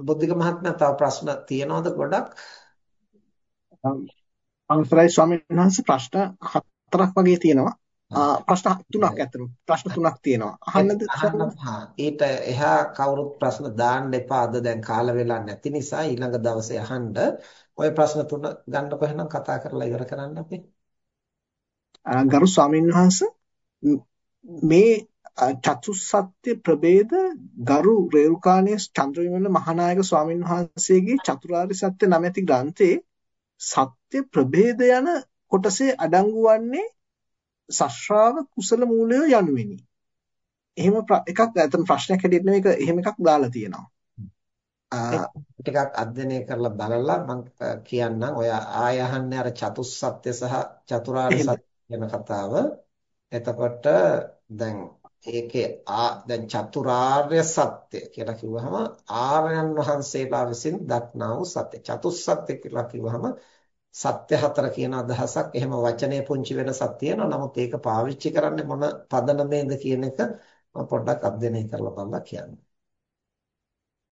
බුද්ධික මහත්මයා තව ප්‍රශ්න තියෙනවද ගොඩක්? අවසරයි ස්වාමීන් වහන්සේ ප්‍රශ්න හතරක් වගේ තියෙනවා. ප්‍රශ්න තුනක් ඇත්තටම ප්‍රශ්න තුනක් තියෙනවා. අහන්නද ඊට එහා කවුරුත් ප්‍රශ්න දාන්න එපා. අද දැන් කාල වේලා නැති නිසා ඊළඟ දවසේ අහන්න. ওই ප්‍රශ්න තුන ගන්නකො එහෙනම් කතා කරලා ඉවර කරන්න අපි. ගරු ස්වාමීන් වහන්සේ මේ චතුස්සත්‍ය ප්‍රභේද ගරු රේරුකාණේ චන්ද්‍රවිමල මහානායක ස්වාමීන් වහන්සේගේ චතුරාර්ය සත්‍ය නැමැති ග්‍රන්ථයේ සත්‍ය ප්‍රභේද යන කොටසේ අඩංගු වන්නේ සශ්‍රාව කුසල මූලය යනුවෙනි. එහෙම එකක් නැත්නම් ප්‍රශ්නයක් හැටියට නෙවෙයි ඒක එහෙම එකක් දාලා තියෙනවා. ටිකක් අධ්‍යයනය කරලා බලලා මම කියන්නම් ඔය ආය අහන්නේ අර චතුස්සත්‍ය සහ චතුරාර්ය සත්‍ය කියන කතාව. එතකොට දැන් ඒකේ ආ දැන් චතුරාර්ය සත්‍ය කියලා කිව්වහම ආර්යයන් වහන්සේලා විසින් දක්නා වූ සත්‍ය. චතුස්සත්‍ය කියලා කිව්වහම සත්‍ය හතර කියන අදහසක් එහෙම වචනේ පුංචි වෙනසක් තියෙනවා. නමුත් ඒක පාවිච්චි කරන්නේ මොන පදනමේද කියන එක මම පොඩ්ඩක් අධ්‍යයනය කරලා බලලා කියන්නම්.